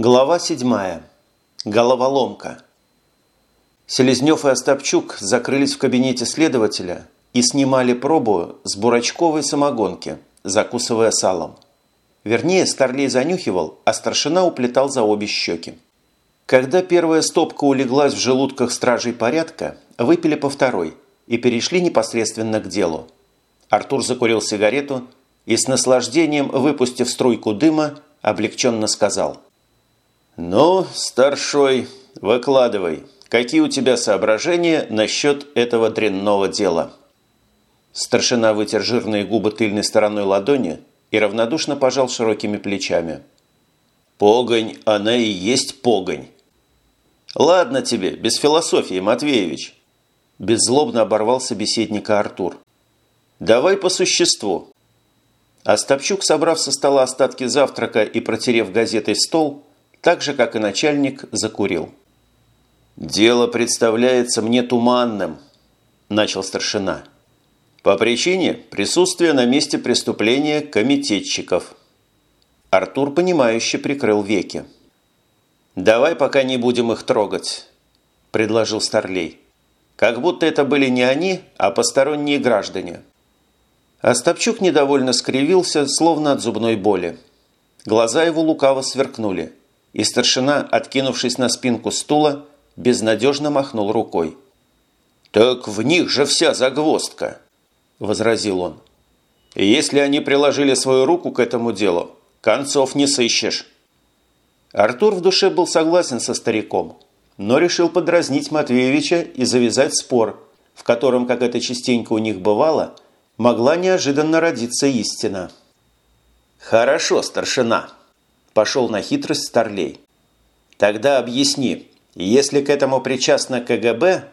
Глава 7. Головоломка. Селезнев и Остапчук закрылись в кабинете следователя и снимали пробу с бурачковой самогонки, закусывая салом. Вернее, Старлей занюхивал, а старшина уплетал за обе щеки. Когда первая стопка улеглась в желудках стражей порядка, выпили по второй и перешли непосредственно к делу. Артур закурил сигарету и с наслаждением, выпустив струйку дыма, облегченно сказал – «Ну, старшой, выкладывай. Какие у тебя соображения насчет этого дрянного дела?» Старшина вытер жирные губы тыльной стороной ладони и равнодушно пожал широкими плечами. «Погонь, она и есть погонь». «Ладно тебе, без философии, Матвеевич», – беззлобно оборвал собеседника Артур. «Давай по существу». Остапчук, собрав со стола остатки завтрака и протерев газетой стол, так же, как и начальник, закурил. «Дело представляется мне туманным», – начал старшина. «По причине присутствия на месте преступления комитетчиков». Артур, понимающе прикрыл веки. «Давай пока не будем их трогать», – предложил Старлей. «Как будто это были не они, а посторонние граждане». Остапчук недовольно скривился, словно от зубной боли. Глаза его лукаво сверкнули и старшина, откинувшись на спинку стула, безнадежно махнул рукой. «Так в них же вся загвоздка!» – возразил он. «Если они приложили свою руку к этому делу, концов не сыщешь». Артур в душе был согласен со стариком, но решил подразнить Матвеевича и завязать спор, в котором, как это частенько у них бывало, могла неожиданно родиться истина. «Хорошо, старшина», Пошел на хитрость Старлей. Тогда объясни, если к этому причастно КГБ,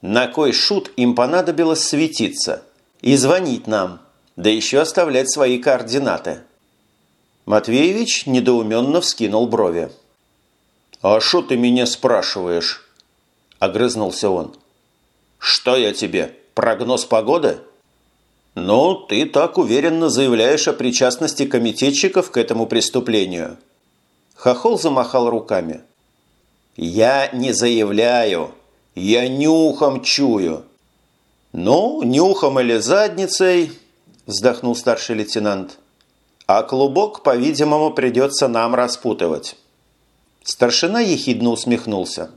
на кой шут им понадобилось светиться и звонить нам, да еще оставлять свои координаты? Матвеевич недоуменно вскинул брови. «А что ты меня спрашиваешь?» – огрызнулся он. «Что я тебе, прогноз погоды?» «Ну, ты так уверенно заявляешь о причастности комитетчиков к этому преступлению». Хохол замахал руками. «Я не заявляю, я нюхом чую». «Ну, нюхом или задницей», – вздохнул старший лейтенант. «А клубок, по-видимому, придется нам распутывать». Старшина ехидно усмехнулся.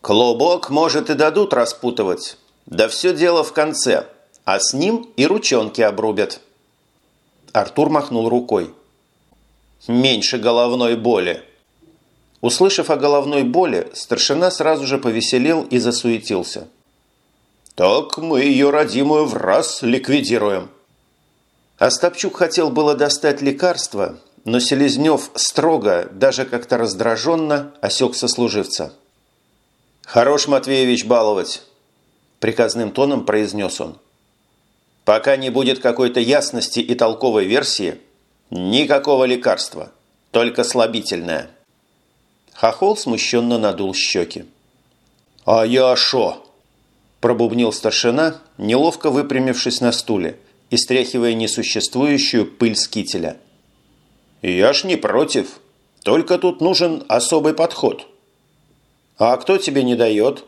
«Клубок, может, и дадут распутывать. Да все дело в конце а с ним и ручонки обрубят. Артур махнул рукой. «Меньше головной боли». Услышав о головной боли, старшина сразу же повеселел и засуетился. «Так мы ее родимую в раз ликвидируем». Остапчук хотел было достать лекарство, но Селезнев строго, даже как-то раздраженно, осек сослуживца. «Хорош, Матвеевич, баловать!» – приказным тоном произнес он. Пока не будет какой-то ясности и толковой версии, никакого лекарства, только слабительное. Хохол смущенно надул щеки. «А я шо?» – пробубнил старшина, неловко выпрямившись на стуле и стряхивая несуществующую пыль с кителя. «Я ж не против, только тут нужен особый подход». «А кто тебе не дает?»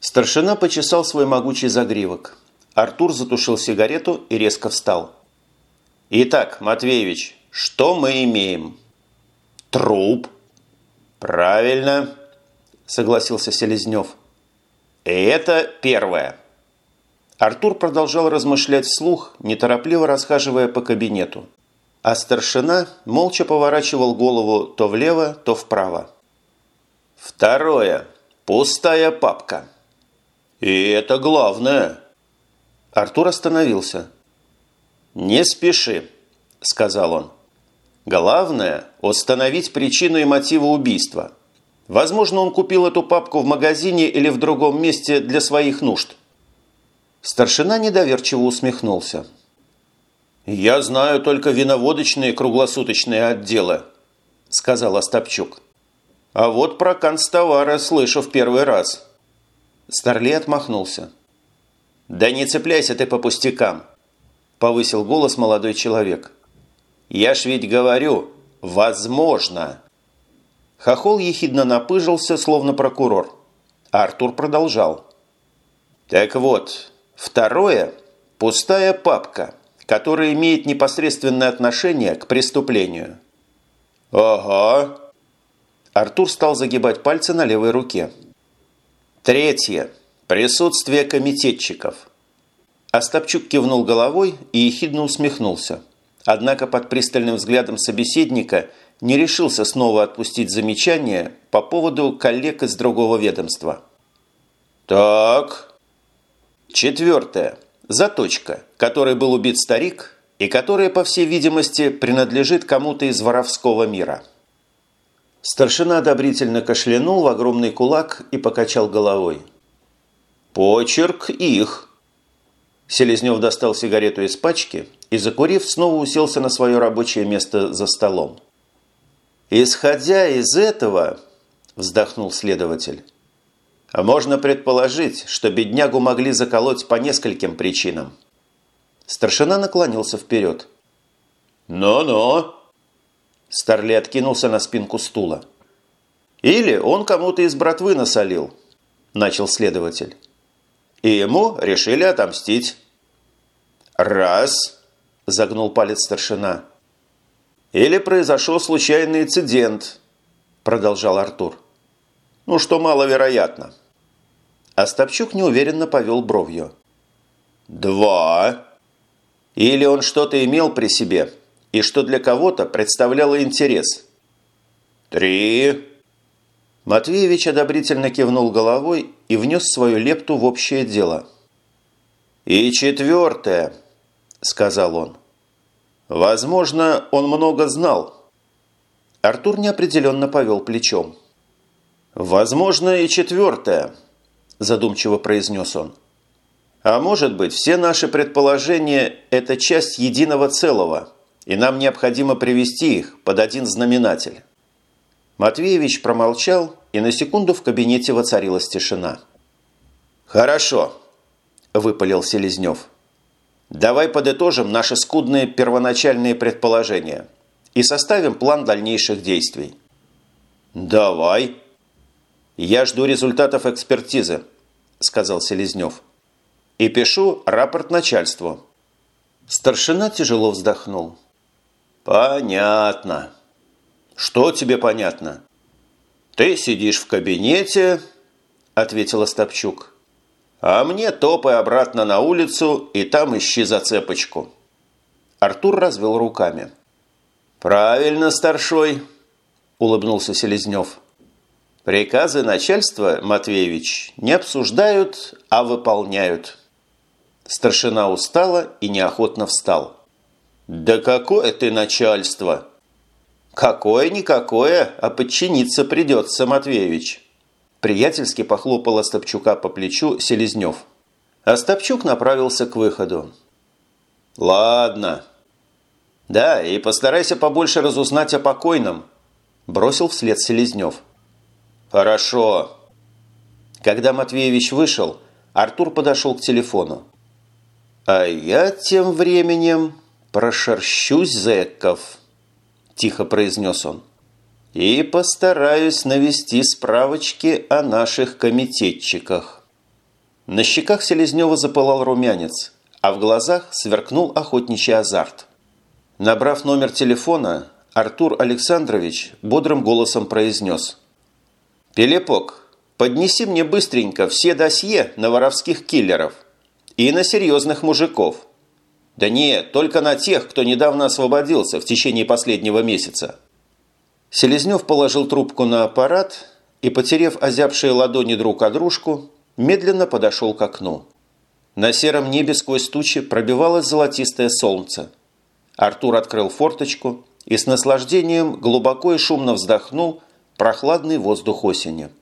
Старшина почесал свой могучий загривок – Артур затушил сигарету и резко встал. «Итак, Матвеевич, что мы имеем?» «Труп». «Правильно», – согласился Селезнев. И «Это первое». Артур продолжал размышлять вслух, неторопливо расхаживая по кабинету. А старшина молча поворачивал голову то влево, то вправо. «Второе. Пустая папка». «И это главное», Артур остановился. «Не спеши», – сказал он. «Главное – установить причину и мотивы убийства. Возможно, он купил эту папку в магазине или в другом месте для своих нужд». Старшина недоверчиво усмехнулся. «Я знаю только виноводочные круглосуточные отделы», – сказал Остапчук. «А вот про канцтовары слышу в первый раз». Старлей отмахнулся. «Да не цепляйся ты по пустякам!» – повысил голос молодой человек. «Я ж ведь говорю, возможно!» Хохол ехидно напыжился, словно прокурор. А Артур продолжал. «Так вот, второе – пустая папка, которая имеет непосредственное отношение к преступлению». «Ага». Артур стал загибать пальцы на левой руке. «Третье – присутствие комитетчиков». Остапчук кивнул головой и ехидно усмехнулся. Однако под пристальным взглядом собеседника не решился снова отпустить замечание по поводу коллег из другого ведомства. «Так...» Четвертое. Заточка, которой был убит старик и которая, по всей видимости, принадлежит кому-то из воровского мира. Старшина одобрительно кашлянул в огромный кулак и покачал головой. «Почерк их!» Селезнев достал сигарету из пачки и, закурив, снова уселся на свое рабочее место за столом. «Исходя из этого», – вздохнул следователь, – «можно предположить, что беднягу могли заколоть по нескольким причинам». Старшина наклонился вперед. «Но-но!» Старли откинулся на спинку стула. «Или он кому-то из братвы насолил», – начал следователь и ему решили отомстить. «Раз», – загнул палец старшина. «Или произошел случайный инцидент», – продолжал Артур. «Ну, что маловероятно». Остапчук неуверенно повел бровью. «Два». Или он что-то имел при себе, и что для кого-то представляло интерес. «Три». Матвеевич одобрительно кивнул головой и внес свою лепту в общее дело. «И четвертое», – сказал он. «Возможно, он много знал». Артур неопределенно повел плечом. «Возможно, и четвертое», – задумчиво произнес он. «А может быть, все наши предположения – это часть единого целого, и нам необходимо привести их под один знаменатель». Матвеевич промолчал, и на секунду в кабинете воцарилась тишина. «Хорошо», – выпалил Селезнев. «Давай подытожим наши скудные первоначальные предположения и составим план дальнейших действий». «Давай». «Я жду результатов экспертизы», – сказал Селезнев. «И пишу рапорт начальству». Старшина тяжело вздохнул. «Понятно». «Что тебе понятно?» «Ты сидишь в кабинете», – ответил Остапчук. «А мне топай обратно на улицу и там ищи зацепочку». Артур развел руками. «Правильно, старшой», – улыбнулся Селезнев. «Приказы начальства, Матвеевич, не обсуждают, а выполняют». Старшина устала и неохотно встал. «Да какое ты начальство!» «Какое-никакое, а подчиниться придется, Матвеевич!» Приятельски похлопал Остапчука по плечу Селезнев. Остапчук направился к выходу. «Ладно». «Да, и постарайся побольше разузнать о покойном», – бросил вслед Селезнев. «Хорошо». Когда Матвеевич вышел, Артур подошел к телефону. «А я тем временем прошерщусь зэков». – тихо произнес он. «И постараюсь навести справочки о наших комитетчиках». На щеках Селезнева запылал румянец, а в глазах сверкнул охотничий азарт. Набрав номер телефона, Артур Александрович бодрым голосом произнес. «Пелепок, поднеси мне быстренько все досье на воровских киллеров и на серьезных мужиков». Да нет, только на тех, кто недавно освободился в течение последнего месяца. Селезнев положил трубку на аппарат и, потерев озябшие ладони друг о дружку, медленно подошел к окну. На сером небе сквозь тучи пробивалось золотистое солнце. Артур открыл форточку и с наслаждением глубоко и шумно вздохнул прохладный воздух осени –